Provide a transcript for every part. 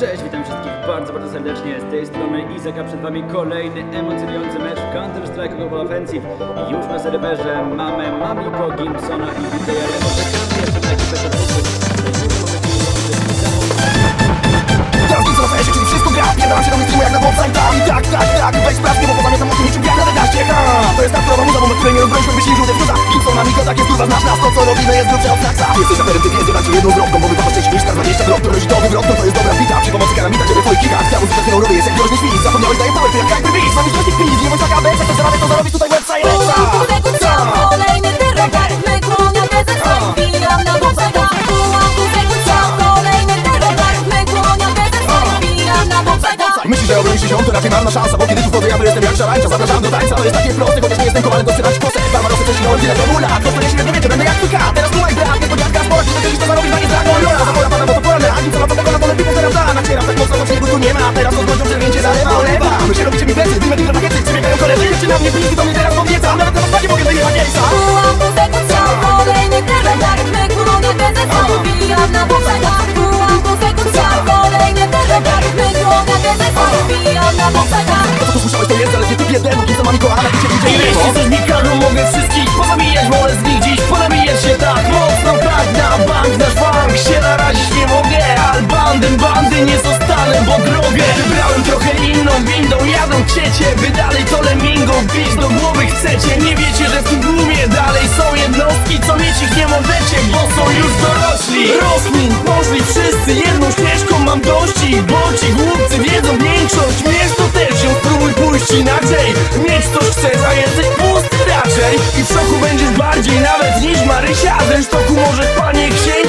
Cześć, witam wszystkich bardzo, bardzo serdecznie. Z tej strony Izak, a przed wami kolejny emocjonujący mecz Counter-Strike Global Offensive. I już na serwerze mamy Mamiko, Gimpsona i DJ Remo. Czekamy jeszcze na ekipę zawodników, ale już możecie dołączyć Teraz nic rowerze, czyli wszystko gra. Pierdalam się do mainstreamu jak na bonsai Tak, tak, tak, tak. Weź sprawdź mnie, bo popamiętam o tym niczym jak na dedaście Ha, to jest ta która muza, my której nie rozbrońśmy Wyślij żółte wrzuca Gibson, Amiko, tak jest kurwa, znasz nas? To co robimy jest grubsze od saksa Jesteś raperem, ty dam ci jedną zwrotką Bo wypadła wcześniej niż ta 20 krok To to wywrot, no to Przy pomocy karamita, żeby twoich kikach Ta muzyka, którą robię jest jak groźny świst Zapomniałeś, daję power, ty jak Hyper Beast Mam już dość tych nie bądź taka bez Jak zarabiać, to zarobić tutaj na bobsega Pułapku zekucja, kolejny terror, my kłonia bezec, wbijam na bobsega Myślisz, że obronisz się to raczej marna szansa Bo kiedy tu wchodzę, ja to jestem jak szarańcza Zapraszam do tańca, to jest takie proste Chociaż nie jestem kowalem, to w kosę. Barbarosy prześlinąłem tyle formula Prosto nie średnio wiecie, będę jak kat. Teraz słuchaj brak, chcecie, wy dalej to lemingą Bić do głowy chcecie, nie wiecie, że w tym tłumie Dalej są jednostki, co mieć ich nie możecie Bo są już dorośli. Rozmin, poszli wszyscy jedną ścieżką Mam dości, bo ci głupcy wiedzą większość Mieć to też ją spróbuj pójść inaczej. Mieć coś chcesz, a jesteś pusty raczej. I w szoku będziesz bardziej nawet niż Marysia. Ten sztoku możesz panie księcia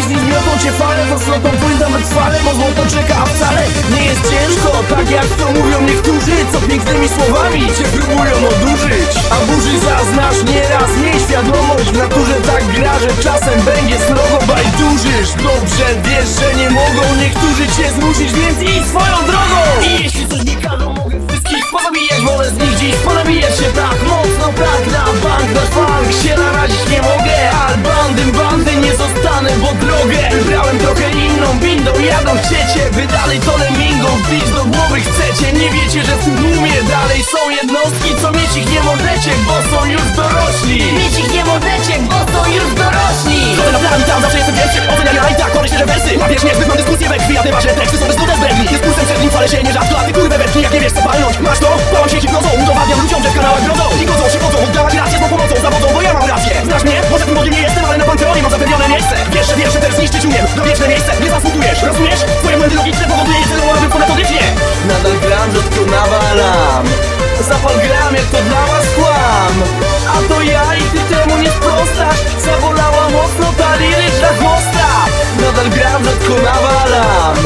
jeśli zmiotą cię fale, slotą pójdę nawet fale Bo złoto czeka, a wcale nie jest ciężko. Tak jak to mówią niektórzy, co pięknymi słowami cię próbują odurzyć. A burzy zaznasz nieraz, miej świadomość W naturze tak gra, że czasem będzie srogo bajdurzysz Dobrze wiesz, że nie mogą niektórzy cię zmusić, więc idź swoją drogą. I jeśli coś wszystkich pozabijać Wolę z nich dziś ponabijać się tak mocno Tak na bank, na bank się narazić nie mogę. Ale bandym bandy nie zostanę, bo drogę Wybrałem trochę inną. Windą, jadą chcecie Wy dalej to lemingą, bić do głowy chcecie Nie wiecie, że w tym tłumie dalej są jednostki Co mieć ich nie możecie, bo są już dorośli że wersy Łapiesz niezbyt mam dyskusję we krwi A ty masz, że teksty są bez trudne zbredni Jest pulsem przed nim, fale się nie rzadko A ty kurwę wetknij, jak nie wiesz co palnąć Masz to? Bałam się hipnozą Udowadniam ludziom, że w kanałach grodzą. I godzą się wodzą Oddawać rację z pomocą Zawodzą, bo ja mam rację. Znasz mnie? Może tym bogiem nie jestem, ale na panteonie mam zapewnione miejsce. Wiesz, że wiersze też zniszczyć umiem Do wieczne miejsce. Nie zasługujesz Rozumiesz? Twoje błędy logiczne powoduje celowo fonetodycznie. Nadal gram, rzadko nawalam. Zapal gram, jak to dla was kłam. A to ja i ty temu nie sprostasz? Zabolała mocno ta liryczna chłosta Nadal gram, rzadko nawalam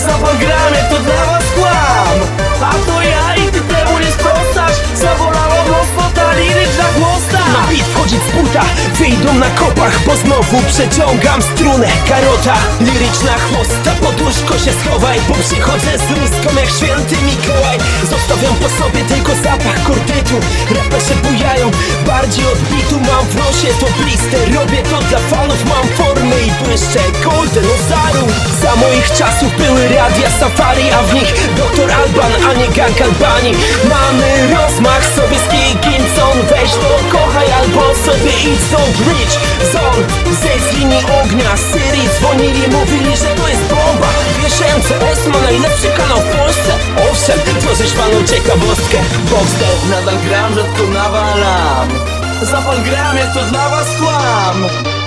Zapal gram, jak to dla was kłam. A to ja i ty temu nie sprostasz. Zabolała mocno ta liryczna chłosta Na bit wchodzić z buta, wyjdą na kopach Bo znowu przeciągam strunę. Karota, liryczna chłosta Podłóżko się schowaj, bo przychodzę z ruską jak święty Mikołaj. Zostawiam po sobie tylko zapach kordytu Raperzy bujają, bardziej odbitu Mam w nosie to blister, robię to dla fanów Mam formę i błyszczę, golden ozaru Za moich czasów były radia safari A w nich doktor Alban, a nie gang Albanii Mamy rozmach sobie z Gimson Weź to kochaj albo sobie idź stąd Rich Zone Zejdź z linii ognia Syrii dzwonili, mówili, że to jest bomba. Wiesz, MCS ma najlepszy kanał w Polsce. Owszem, tworzysz panu ciekawostkę. Boxster Nadal gram, rzadko nawalam Zapal gram, jak to dla was kłam.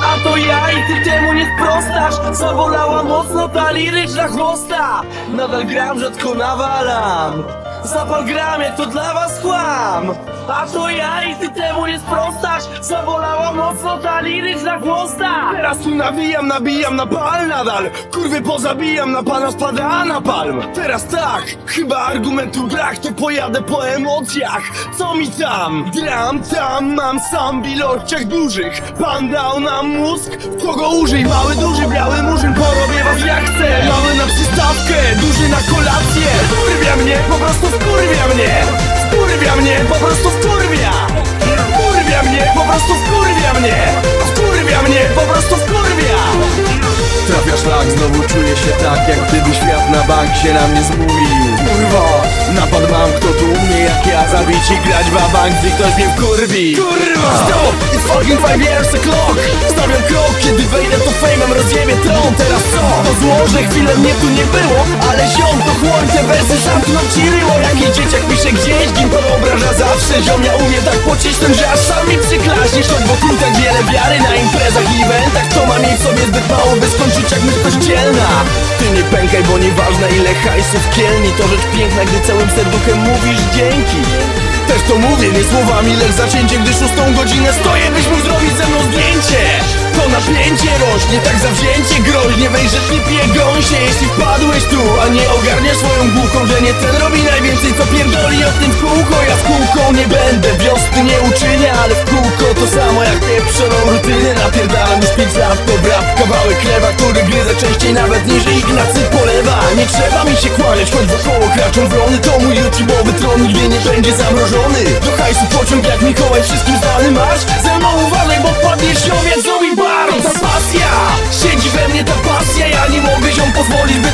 A to ja i ty temu nie sprostasz Zabolała mocno ta liryczna chłosta. Nadal gram, rzadko nawalam. Zapal gram, jak to dla was kłam A to ja i ty temu nie sprostasz. Zabolała mocno ta liryczna chłosta Teraz tu nawijam, nabijam na pal nadal. Kurwy pozabijam, na pana spada na palm Teraz tak, chyba argumentu brak To pojadę po emocjach, co mi tam? Gram tam, mam sam w ilościach dużych. Pan dał nam mózg, kogo użyj. Mały, duży, biały murzyn, porobię was jak chcę. Mały na przystawkę, duży na kolację. Wkurwia mnie, po prostu Wkurwia mnie, po prostu wkurwia. Wkurwia mnie, po prostu wkurwia mnie. Wkurwia mnie, po prostu wkurwia. Trafia szlak, znowu czuję się tak Jak gdyby świat na bank się na mnie zmulił Zabić i grać w bank, gdy ktoś mnie wkurwi. Kurwa, stop, it's fucking five years o'clock Stawiam krok, kiedy wejdę to fejmem rozjebie tron. Teraz co? To zło, że chwilę mnie tu nie było Ale ziom, to chłoń, te wersy zamknął ci ryło. Jaki dzieciak pisze gdzieś, kim to obraża zawsze. Ziom, ja umiem tak pocisnąć, że aż sam mi przyklaśniesz Choć wokół tak wiele wiary na imprezach i eventach. To mam jej w sobie zbyt mało, by skończyć jak myśl nie pękaj, bo nieważne ile hajsów kielni To rzecz piękna, gdy całym serduchem mówisz dzięki. Też to mówię, nie słowami, lecz zacięcie Gdy szóstą godzinę stoję, byś mógł zrobić ze mną zdjęcie. To napięcie rośnie, tak zawzięcie groźnie Wejrzeć nie pije wpadłeś tu A nie ogarniasz swoją główką, że nie ten robi najwięcej Co pierdoli o tym w kółko. Ja w kółko nie będę, wiosny nie uczynię Ale w kółko to samo jak pieprzoną rutynę. Napierdalam już pięć lat, to brat Kawałek chleba, który gryzę częściej nawet niż Ignacy polewa. Nie trzeba mi się kłaniać, choć wokoło kraczą wrony. To mój YouTube'owy tron nigdy nie będzie zamrożony. Do hajsu pociąg jak Mikołaj, wszystkim znany marsz Ze mną uważaj, bo padniesz ją jak zombie bar Ta pasja, siedzi we mnie ta pasja. Ja nie mogę się pozwolić, by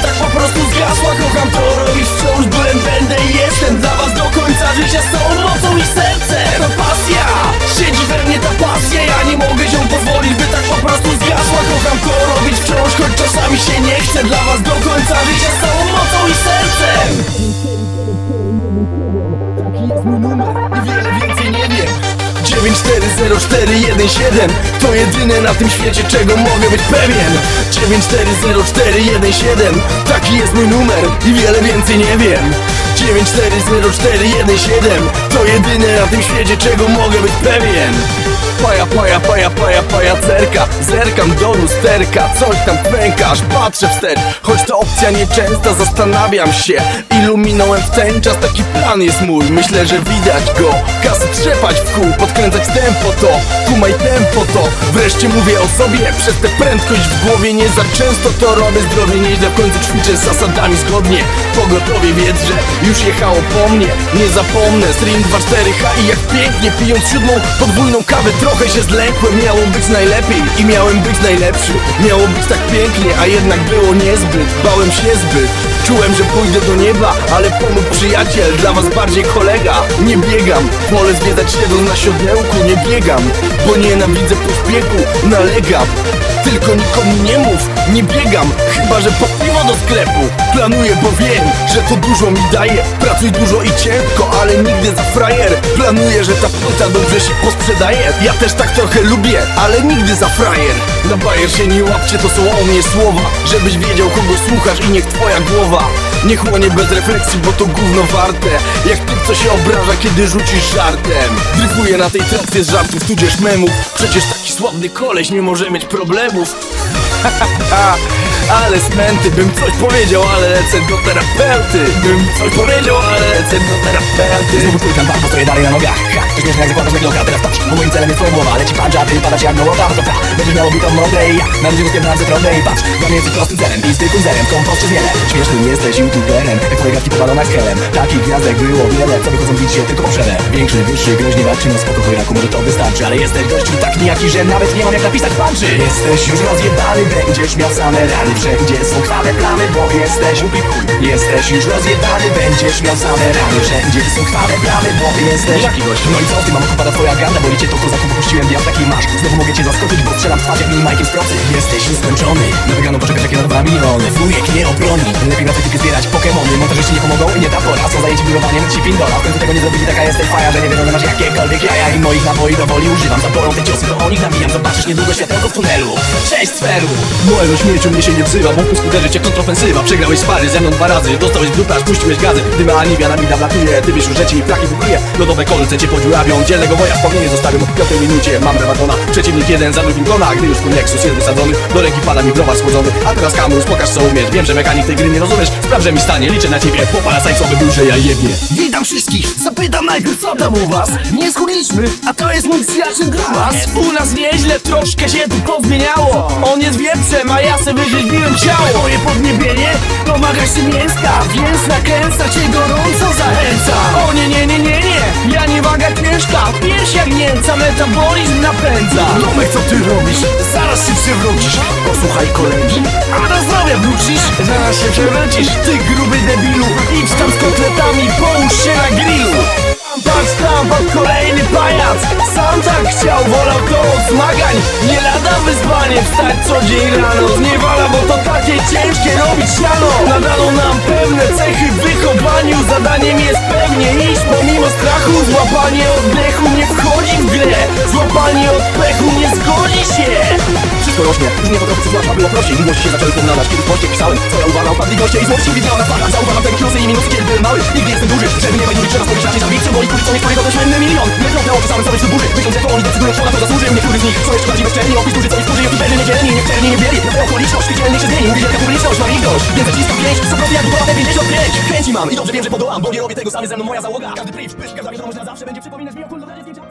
zgasła Kocham to robić wciąż, byłem, będę i jestem Dla was do końca życia z 9404117 To jedyne na tym świecie, czego mogę być pewien. 9404117 Taki jest mój numer i wiele więcej nie wiem. 9404117 To jedyne na tym świecie, czego mogę być pewien Paja, paja, paja, paja, pajacerka Zerkam do lusterka, coś tam pękasz Patrzę wstecz, choć to opcja nieczęsta Zastanawiam się, ilu minąłem w ten czas Taki plan jest mój, myślę, że widać go. Kasy trzepać w kół, podkręcać tempo to. Kumaj tempo to, wreszcie mówię o sobie Przez tę prędkość w głowie nie za często to robię. Zdrowie nieźle, w końcu ćwiczę z zasadami zgodnie. Pogotowie wiedz, że już jechało po mnie. Nie zapomnę, stream 2-4H i jak pięknie Pijąc siódmą podwójną kawę Trochę się zlękłem, miało być najlepiej I miałem być najlepszy, miało być tak pięknie A jednak było niezbyt, bałem się zbyt Czułem, że pójdę do nieba, ale pomógł przyjaciel Dla was bardziej kolega, nie biegam Wolę zwiedzać siedząc na siodełku, nie biegam Bo nienawidzę pośpiechu, nalegam. Tylko nikomu nie mów, nie biegam Chyba, że po piwo do sklepu. Planuję, bo wiem, że to dużo mi daje. Pracuj dużo i ciężko, ale nigdy za frajer. Planuję, że ta płyta dobrze się posprzedaje. Ja też tak trochę lubię, ale nigdy za frajer. Na bajer się nie łapcie, to są o mnie słowa. Żebyś wiedział, kogo słuchasz i niech twoja głowa nie chłonie bez refleksji, bo to gówno warte. Jak typ, co się obraża, kiedy rzucisz żartem. Dryfuję na tej tratwie z żartów, tudzież memów. Przecież taki sławny koleś nie może mieć problemów ale smęty, bym coś powiedział, ale lecę do terapeuty. Bym coś powiedział, ale lecę do terapeuty. Znowu twój kanwa, postoję dalej na nogach. Ha, To śmieszne jak zakładasz megloka, teraz patrz Bo moim celem jest twoja głowa, leci pancza, ty padasz jak gołota No to ta, będziesz miał bitą mordę i ja. Na ludzie rozpierdam cyfrowe i patrz Dla mnie jesteś prostym celem i zwykłym zerem. Kompost czy zmielę Śmiesznym jesteś youtuberem Jak twoje gadki powalone z helem Takich gwiazdek było wiele, co wychodzą bić się tylko po przerwę Większy, wyższy, groźnie walczy, no spoko chojraku, może to wystarczy. Ale jesteś gościu tak nijaki, że nawet nie mam jak napisać panczy Jesteś już rozjebany, będziesz miał same rany Wszędzie są krwawe plamy, bo jesteś. Upi chuj Jesteś już rozjebany, będziesz miał same rany. Wszędzie są krwawe plamy, bo jesteś. Jaki gość? No i co, ty mam opada twoja garda, boli cię to kozaku, popuściłem diab taki masz. Znowu mogę cię zaskoczyć, bo strzelam w twarz jak mini Michael z procy Jesteś już skończony, na wygraną poczekasz jakie na dwa miliony. Wujek nie obroni, lepiej na typy zbierać Pokemony. Montażyści nie pomogą i nie ta pora, są zajęci biurowaniem ci pindola W końcu tego nie zrobili, taka jesteś faja, że nie wiadomo, masz jakiekolwiek jaja. I moich naboi do woli używam, zabolą te ciosy, to o nich nabijam. Zobaczysz niedługo światełko w tunelu. Cześć sferu Mojego śmierciu mnie się nie wzywa, bo cię kontrofensywa. Przegrałeś spary ze mną dwa razy, dostałeś aż puściłeś gazy. Dyma Anivia na mida blatuje, ty wiesz już, że ci plaki bukuje Lodowe kolce cię podziurawią, dzielnego woja w pognie zostawią. W piątej minucie mam rebatona, przeciwnik jeden za drugim kona. Gdy już tu Nexus jest wysadzony, do ręki pada mi browar schłodzony A teraz Kamus, pokaż co umiesz, wiem, że mechanik tej gry nie rozumiesz. Sprawdź, że mi stanie, liczę na ciebie, popala sajcowy był, że ja jebie. Witam wszystkich, zapytam najpierw co tam u was. Nie schudliśmy, a to jest mój przyjaciel Grubas U nas nieźle, troszkę się tu pozmieniało. On jest wieprzem, a ja sobie wyrzeźbiłem ciało. Moje podniebienie domaga się mięska Więc nakręca cię gorąco zachęca. O nie, nie, nie, nie, nie. Ja nie wagać nie ciężka. Pierś jak Niemca, metabolizm napędza. Tomek, co ty robisz? Zaraz się przewrócisz. Posłuchaj kolegi. A do zdrowia wrócisz? Zaraz się przewrócisz. Ty gruby debilu Idź tam z kotletami, połóż się na grillu Patrz tam, kolejny pajac. Sam tak chciał, wolał to od zmagań. Nie lada wyzwanie wstać co dzień rano. Zniewala, bo to takie ciężkie robić siano Nadano nam pewne cechy w wychowaniu. Zadaniem jest pewnie iść pomimo strachu Złapanie oddechu nie wchodzi grę Złapanie oddechu nie zgodzi się. Wszystko rośnie, już mnie to trochę przytłacza, było prościej Miłości się zaczęły pomnażać, kiedy w poście pisałem. Co ja uważam, padli goście i złości. Widziałem na twarzach Zauważam tego plusy i minusy, kiedy byłem mały. Nigdy jestem duży, żeby nie duży Trzeba spojrzeć raczej na widz, symboli, co nie to też inny milion. Nie trąbne oczy samym sobie burzy Myśląc, że to oni decydują, kto na to zasłuży. Niektórzy z nich są jeszcze bardziej bezczelni. Opis duży, co mi wkurzy, jaki pewnie niedzielni Nie wczerni, nie wzięli, na tę okoliczność Widzielnie się zmienił, wielka publiczność ma ich dość Więc zaciskam pięć, co profi jak budowane 55 Chęci mam i dobrze wiem, że podołam Bo nie robię tego samy ze mną moja załoga. Każdy pyszka, zawsze Będzie przypominać mi o co będzie